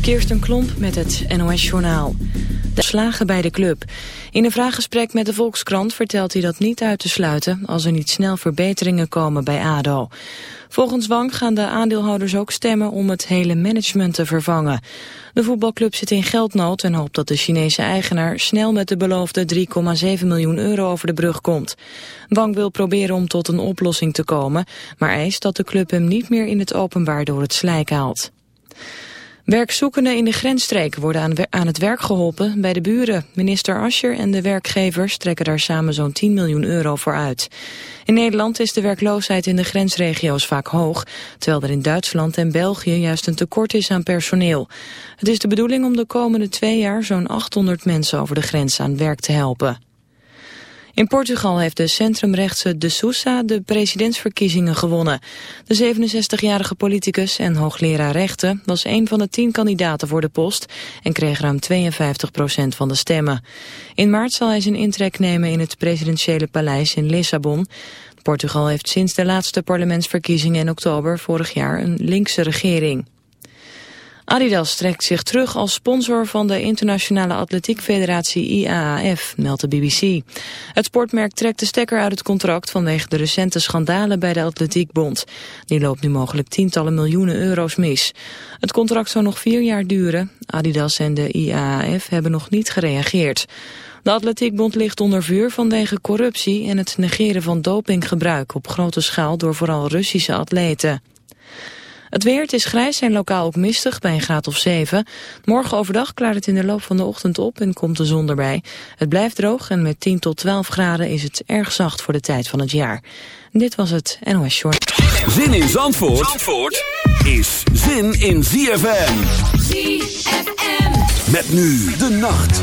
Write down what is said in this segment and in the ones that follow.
Kirsten Klomp met het NOS-journaal. De slagen bij de club. In een vraaggesprek met de Volkskrant vertelt hij dat niet uit te sluiten... als er niet snel verbeteringen komen bij ADO. Volgens Wang gaan de aandeelhouders ook stemmen om het hele management te vervangen. De voetbalclub zit in geldnood en hoopt dat de Chinese eigenaar... snel met de beloofde 3,7 miljoen euro over de brug komt. Wang wil proberen om tot een oplossing te komen... maar eist dat de club hem niet meer in het openbaar door het slijk haalt. Werkzoekenden in de grensstreek worden aan, het werk geholpen bij de buren. Minister Ascher en de werkgevers trekken daar samen zo'n 10 miljoen euro voor uit. In Nederland is de werkloosheid in de grensregio's vaak hoog, terwijl er in Duitsland en België juist een tekort is aan personeel. Het is de bedoeling om de komende twee jaar zo'n 800 mensen over de grens aan werk te helpen. In Portugal heeft de centrumrechtse De Sousa de presidentsverkiezingen gewonnen. De 67-jarige politicus en hoogleraar rechten was een van de tien kandidaten voor de post en kreeg ruim 52 procent van de stemmen. In maart zal hij zijn intrek nemen in het presidentiële paleis in Lissabon. Portugal heeft sinds de laatste parlementsverkiezingen in oktober vorig jaar een linkse regering. Adidas trekt zich terug als sponsor van de internationale atletiekfederatie IAAF, meldt de BBC. Het sportmerk trekt de stekker uit het contract vanwege de recente schandalen bij de Atletiekbond. Die loopt nu mogelijk tientallen miljoenen euro's mis. Het contract zou nog vier jaar duren. Adidas en de IAAF hebben nog niet gereageerd. De Atletiekbond ligt onder vuur vanwege corruptie en het negeren van dopinggebruik op grote schaal door vooral Russische atleten. Het weer, het is grijs en lokaal ook mistig bij een graad of 7. Morgen overdag klaart het in de loop van de ochtend op en komt de zon erbij. Het blijft droog en met 10 tot 12 graden is het erg zacht voor de tijd van het jaar. Dit was het NOS Short. Zin in Zandvoort, Zandvoort is zin in ZFM. ZFM. Met nu de nacht.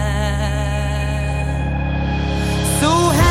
So happy.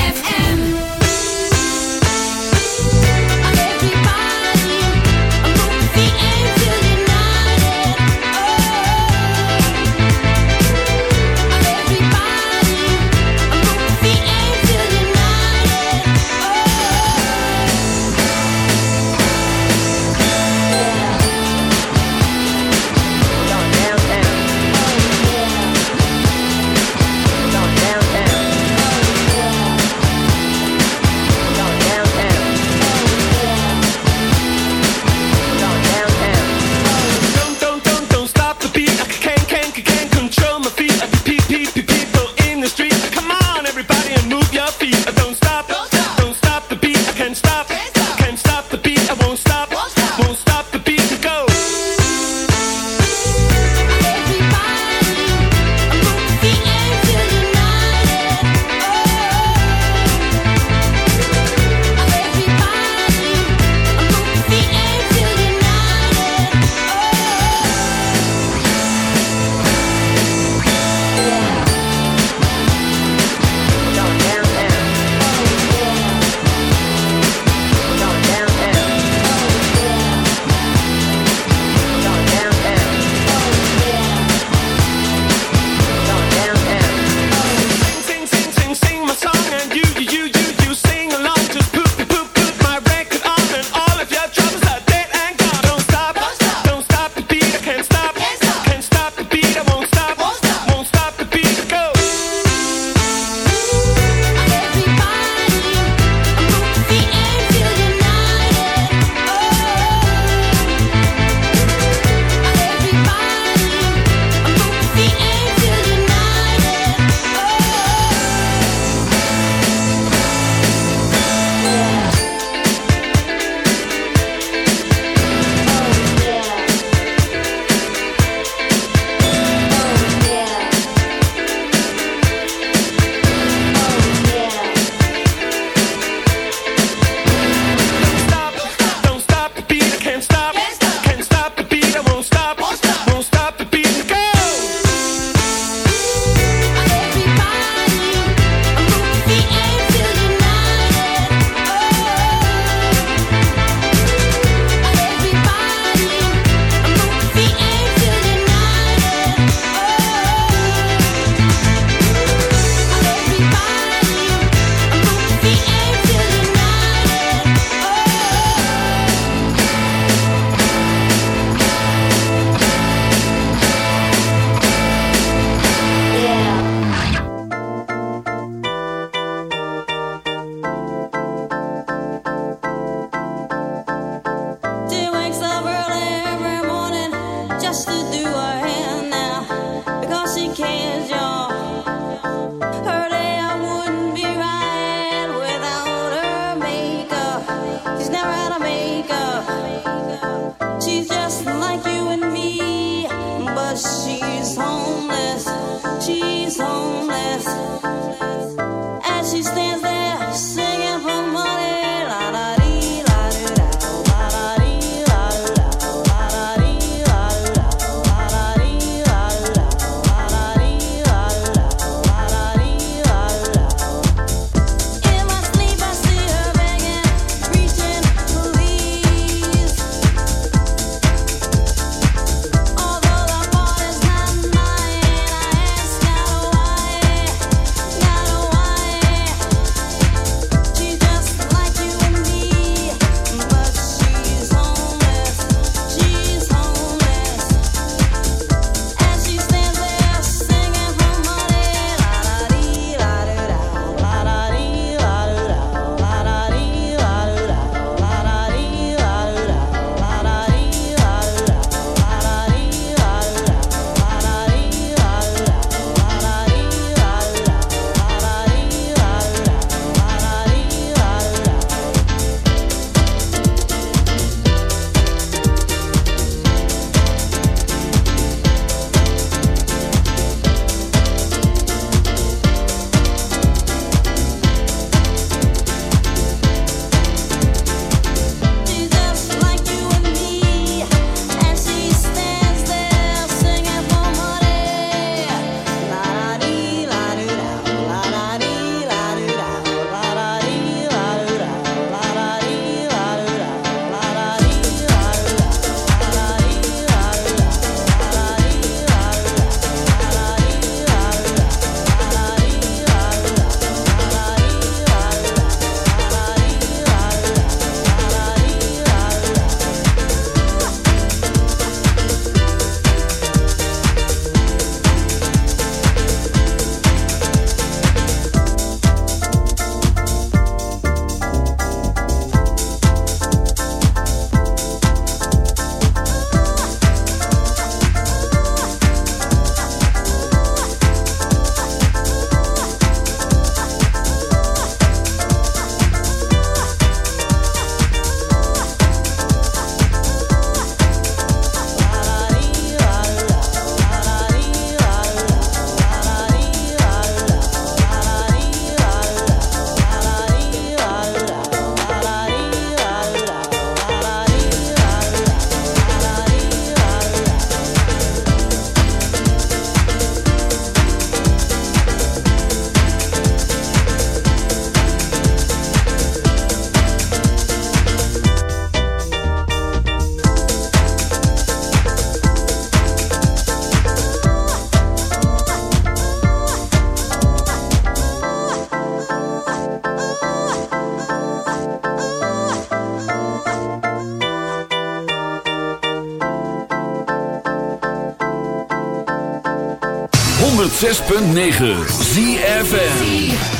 106.9 ZFM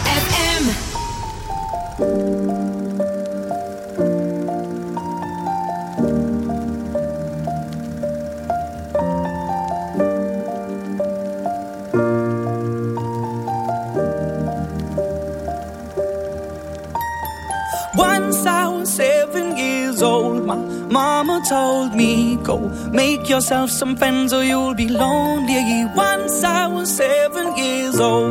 yourself some friends or you'll be lonely. Once I was seven years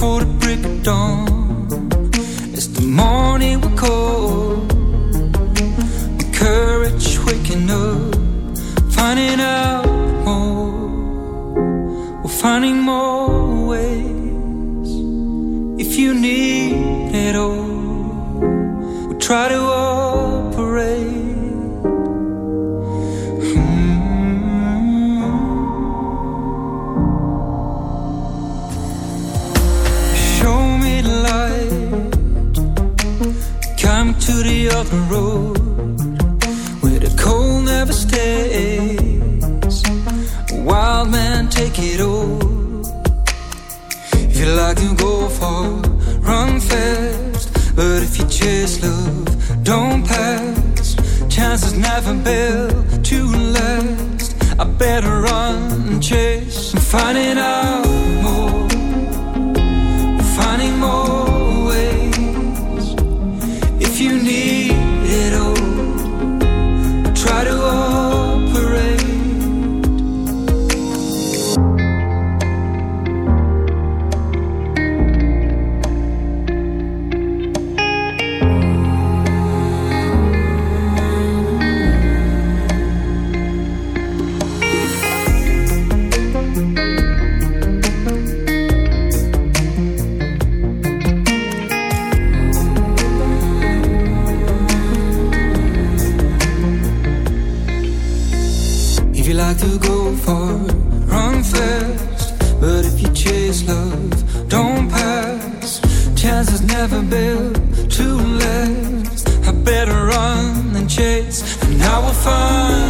For the break of dawn. It's the morning we call. My courage waking up, finding out more. We're finding more ways. If you need it all, We'll try to chase, and I will find.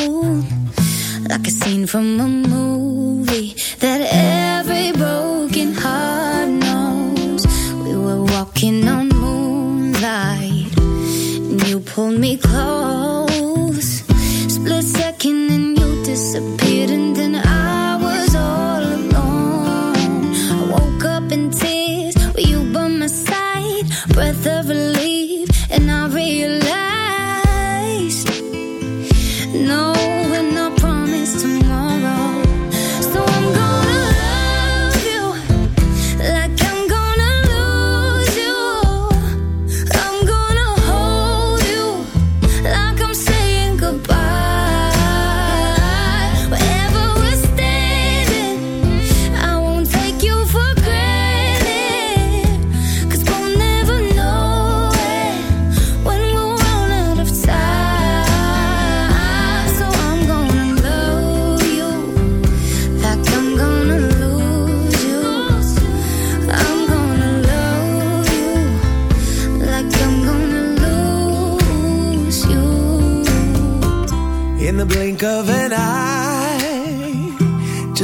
Like a scene from a movie That every broken heart knows. We were walking on moonlight And you pulled me close. Split second and you disappeared.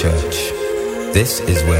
church. This is where